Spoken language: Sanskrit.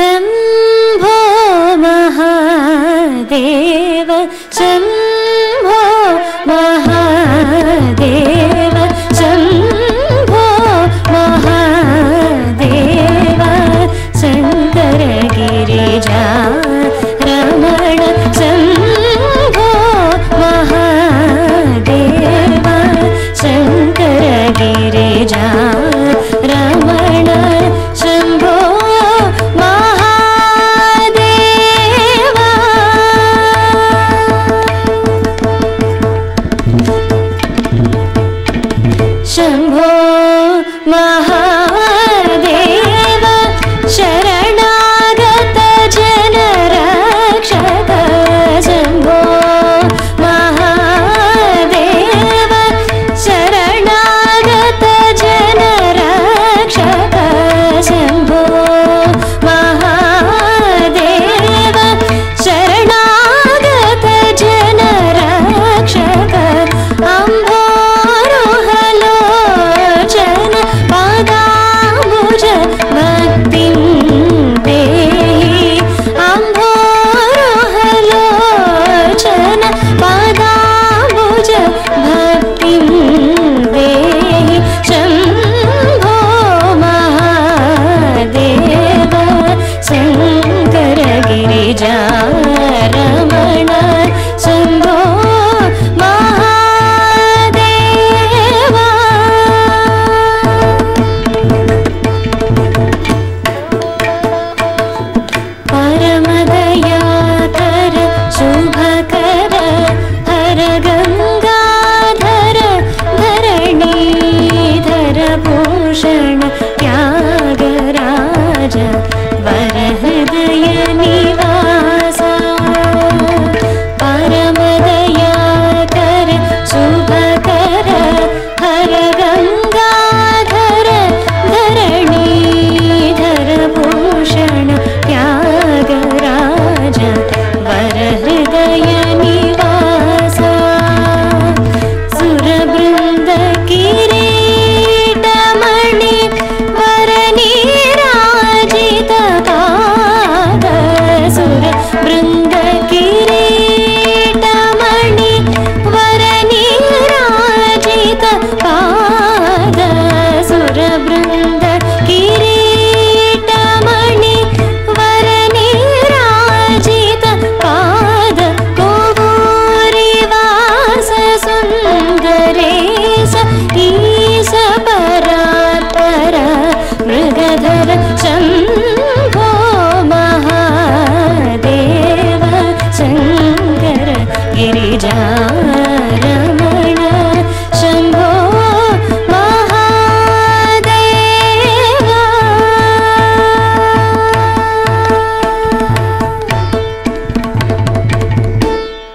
शम्भो महादेव महादेव